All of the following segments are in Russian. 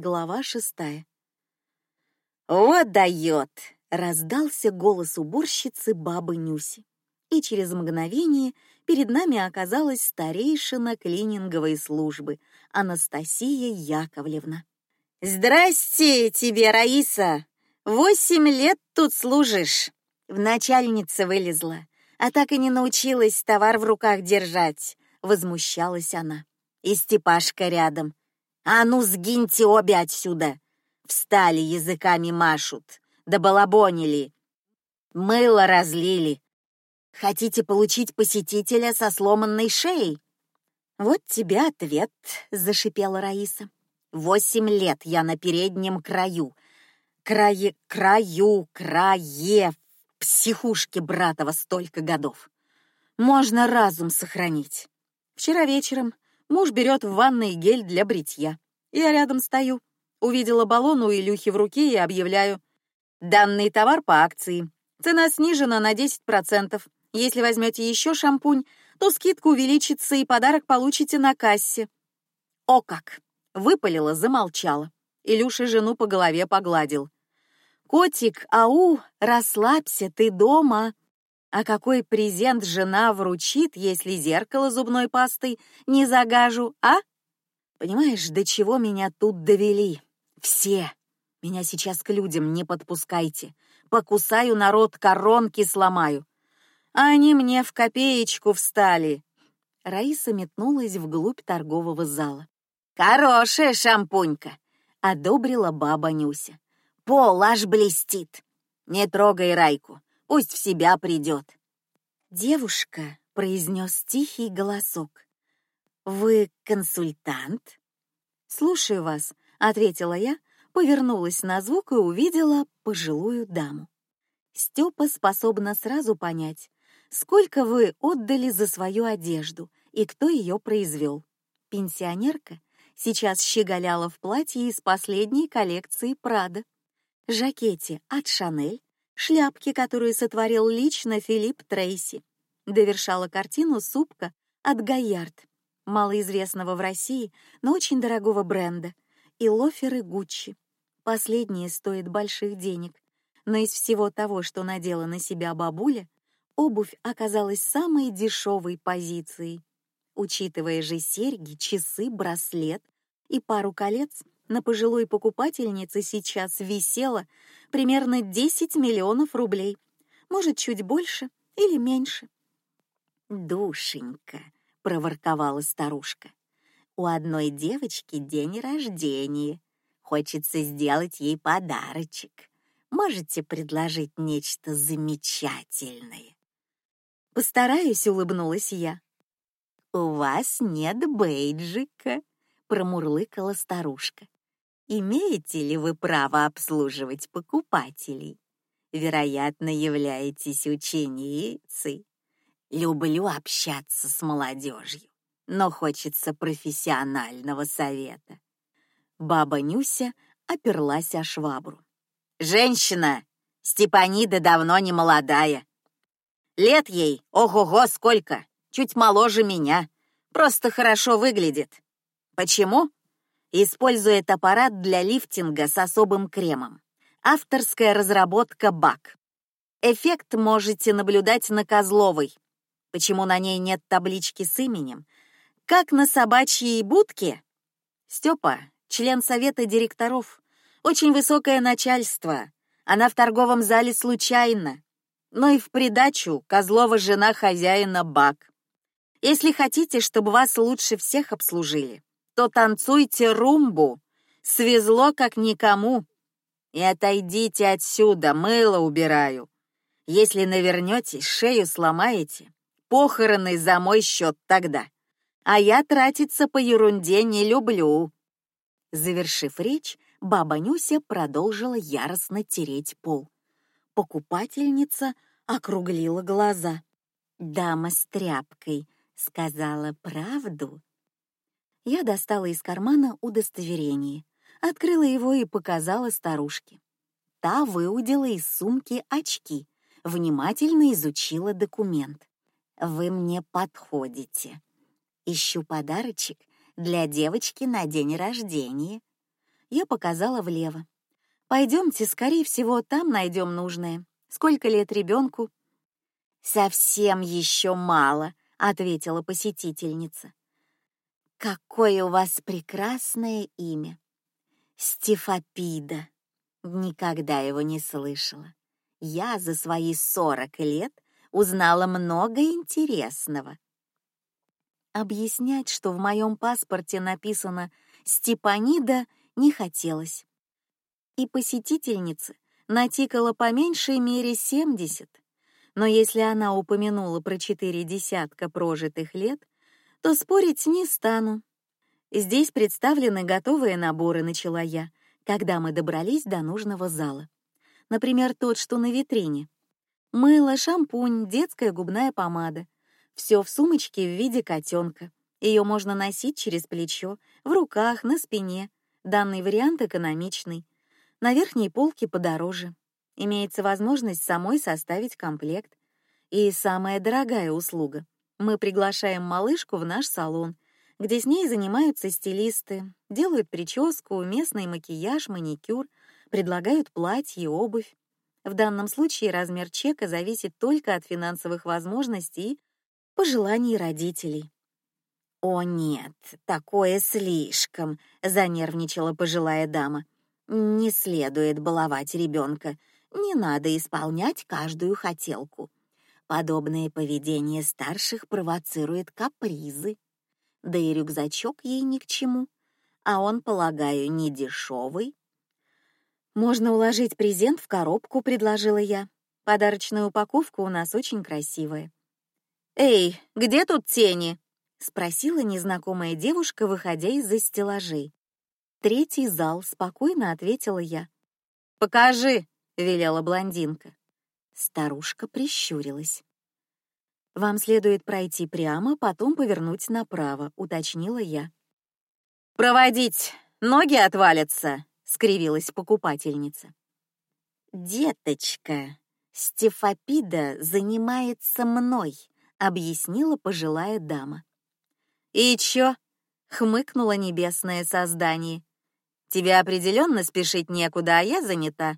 Глава шестая. Вот дает! Раздался голос уборщицы бабы Нюси, и через мгновение перед нами оказалась старейшина клининговой службы Анастасия Яковлевна. Здрасте тебе, Раиса. Восемь лет тут служишь. В начальнице вылезла, а так и не научилась товар в руках держать. Возмущалась она. И Степашка рядом. А ну сгиньте обе отсюда. Встали языками машут, да балабонили. Мыло разлили. Хотите получить посетителя со сломанной шеей? Вот тебе ответ, зашипела Раиса. Восемь лет я на переднем краю, крае, краю, крае, психушке Братова столько годов. Можно разум сохранить. Вчера вечером муж берет в ванной гель для бритья. Я рядом стою, увидела баллон у Илюхи в руке и объявляю: данный товар по акции. Цена снижена на 10%. Если возьмете еще шампунь, то скидка увеличится и подарок получите на кассе. О как! Выпалила, замолчала. Илюша жену по голове погладил. Котик, ау, расслабься, ты дома. А какой презент жена вручит, если зеркало зубной пастой не загажу, а? Понимаешь, до чего меня тут довели? Все. Меня сейчас к людям не подпускайте. Покусаю народ, коронки сломаю. А они мне в копеечку встали. Раиса метнулась вглубь торгового зала. Хорошая шампунька, одобрила баба Нюся. Пол аж блестит. Не трогай Райку, пусть в себя придет. Девушка, произнес тихий голосок. Вы консультант? Слушаю вас, ответила я, повернулась на звук и увидела пожилую даму. Степа способна сразу понять, сколько вы отдали за свою одежду и кто ее произвел. Пенсионерка сейчас щеголяла в платье из последней коллекции Прада, жакете от Шанель, шляпке, которую сотворил лично Филипп Трейси. Довершала картину супка от Гаярд, малоизвестного в России, но очень дорогого бренда, и лоферы Гуччи. Последние стоят больших денег, но из всего того, что надела на себя бабуля, обувь оказалась самой дешевой позицией. Учитывая же серьги, часы, браслет и пару колец, на пожилой покупательнице сейчас висело примерно 10 миллионов рублей, может чуть больше или меньше. Душенька, проворковала старушка, у одной девочки день рождения, хочется сделать ей подарочек. Можете предложить нечто замечательное? Постараюсь, улыбнулась я. У вас нет бейджика, промурлыкала старушка. Имеете ли вы право обслуживать покупателей? Вероятно, являетесь ученицей. Люблю общаться с молодежью, но хочется профессионального совета. Баба Нюся оперлась о швабру. Женщина, Степанида давно не молодая. Лет ей, ого-го, сколько! чуть моложе меня, просто хорошо выглядит. Почему? Использует аппарат для лифтинга с особым кремом. Авторская разработка БАК. Эффект можете наблюдать на Козловой. Почему на ней нет таблички с именем? Как на собачьей будке? Степа, член совета директоров, очень высокое начальство. Она в торговом зале случайно. Но и в придачу Козлова жена хозяина БАК. Если хотите, чтобы вас лучше всех обслужили, то танцуйте румбу. Свезло как никому. И отойдите отсюда, мыло убираю. Если навернетесь, шею сломаете. Похороны за мой счет тогда. А я тратиться по ерунде не люблю. Завершив речь, баба Нюся продолжила яростно тереть пол. Покупательница округлила глаза. Дама с тряпкой сказала правду. Я достала из кармана удостоверение, открыла его и показала старушке. Та выудила из сумки очки, внимательно изучила документ. Вы мне подходите. Ищу подарочек для девочки на день рождения. Я показала влево. Пойдемте, скорее всего, там найдем нужное. Сколько лет ребенку? Совсем еще мало, ответила посетительница. Какое у вас прекрасное имя, Стефапида. Никогда его не слышала. Я за свои сорок лет узнала много интересного. Объяснять, что в моем паспорте написано Степанида, не хотелось. И посетительница натикала по меньшей мере семьдесят. Но если она упомянула про четыре десятка прожитых лет, то спорить не стану. Здесь представлены готовые наборы, начала я, когда мы добрались до нужного зала. Например, тот, что на витрине. Мыло, шампунь, детская губная помада. Все в сумочке в виде котенка. Ее можно носить через плечо, в руках, на спине. Данный вариант экономичный. На верхней полке подороже. Имеется возможность самой составить комплект. И самая дорогая услуга. Мы приглашаем малышку в наш салон, где с ней занимаются стилисты, делают прическу, местный макияж, маникюр, предлагают платье, обувь. В данном случае размер чека зависит только от финансовых возможностей и пожеланий родителей. О нет, такое слишком, занервничала пожилая дама. Не следует баловать ребенка, не надо исполнять каждую хотелку. Подобное поведение старших провоцирует капризы. Да и рюкзачок ей ни к чему, а он, полагаю, не дешевый. Можно уложить презент в коробку, предложила я. Подарочная упаковка у нас очень красивая. Эй, где тут тени? спросила незнакомая девушка, выходя из-за стеллажей. Третий зал, спокойно ответила я. Покажи, велела блондинка. Старушка прищурилась. Вам следует пройти прямо, потом повернуть направо, уточнила я. Проводить, ноги отвалятся, скривилась покупательница. Деточка, Стефапида занимается мной, объяснила пожилая дама. И чё? хмыкнуло небесное создание. Тебе определенно спешить некуда, а я занята.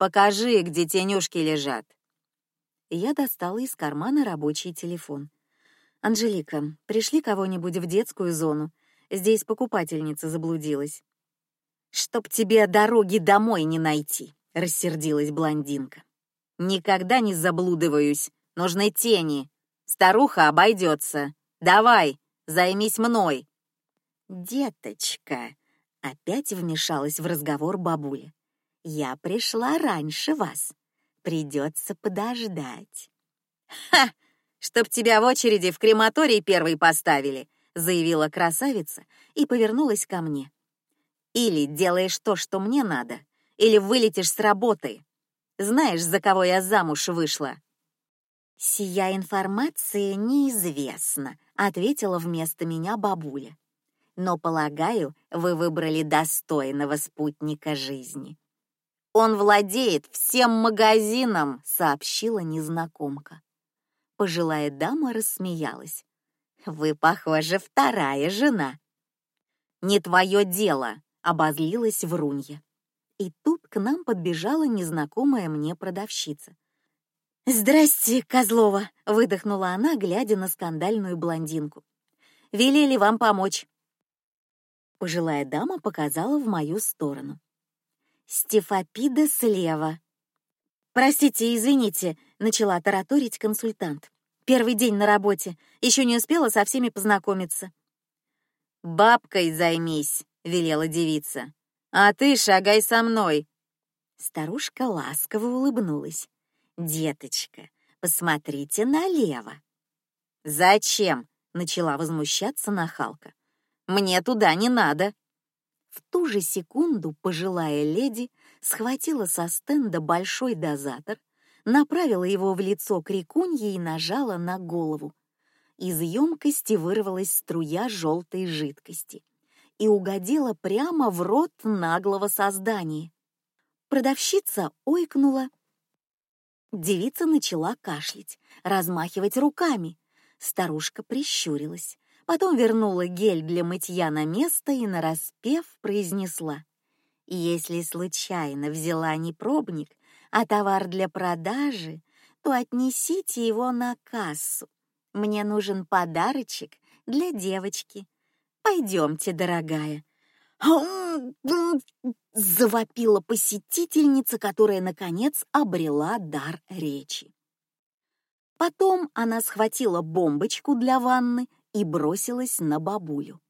Покажи, где тенюшки лежат. Я достала из кармана рабочий телефон. Анжелика, пришли кого-нибудь в детскую зону. Здесь покупательница заблудилась. Чтоб тебе дороги домой не найти, рассердилась блондинка. Никогда не заблудываюсь. Нужны тени. Старуха обойдется. Давай, Займись мной. Деточка, опять вмешалась в разговор бабуля. Я пришла раньше вас. Придется подождать. Ха! Чтоб тебя в очереди в крематорий первый поставили, заявила красавица и повернулась ко мне. Или делаешь то, что мне надо, или вылетишь с работы. Знаешь, за кого я замуж вышла? Сия информация неизвестна, ответила вместо меня бабуля. Но полагаю, вы выбрали достойного спутника жизни. Он владеет всем магазином, сообщила незнакомка. Пожилая дама рассмеялась. Вы, похоже, вторая жена. Не твое дело, обозлилась Врунья. И тут к нам подбежала незнакомая мне продавщица. Здрасте, Козлова, выдохнула она, глядя на скандальную блондинку. Велели вам помочь. Пожилая дама показала в мою сторону. Стефапида слева. Простите, извините, начала тараторить консультант. Первый день на работе, еще не успела со всеми познакомиться. Бабкой займись, велела девица. А ты шагай со мной. Старушка ласково улыбнулась. Деточка, посмотрите налево. Зачем? начала возмущаться нахалка. Мне туда не надо. В ту же секунду пожилая леди схватила со стенда большой дозатор, направила его в лицо крикуньи и нажала на голову. Из емкости вырвалась струя желтой жидкости и угодила прямо в рот наглого создания. Продавщица ойкнула Девица начала кашлять, размахивать руками. Старушка прищурилась, потом вернула гель для мытья на место и нараспев произнесла: Если случайно взяла не пробник, а товар для продажи, то отнесите его на кассу. Мне нужен подарочек для девочки. Пойдемте, дорогая. Завопила посетительница, которая наконец обрела дар речи. Потом она схватила бомбочку для ванны и бросилась на бабулю.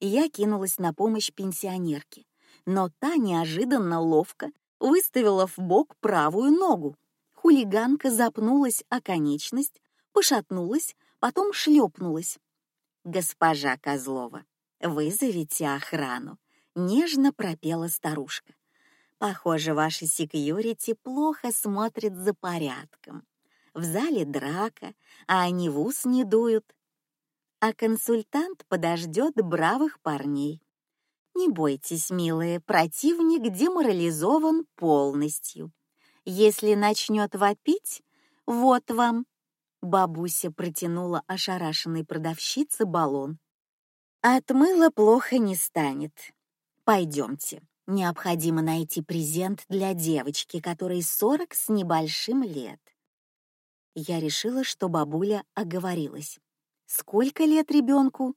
Я кинулась на помощь пенсионерке, но та неожиданно ловко выставила в бок правую ногу. Хулиганка запнулась о конечность, пошатнулась, потом шлепнулась. Госпожа Козлова, вызовите охрану, нежно пропела старушка. Похоже, ваши секьюрити плохо смотрят за порядком. В зале драка, а они в ус не дуют. А консультант подождет бравых парней. Не бойтесь, милые, противник деморализован полностью. Если начнет вопить, вот вам. Бабуся протянула ошарашенной продавщице баллон. От мыла плохо не станет. Пойдемте. Необходимо найти презент для девочки, которой сорок с небольшим лет. Я решила, что бабуля оговорилась. Сколько лет ребенку?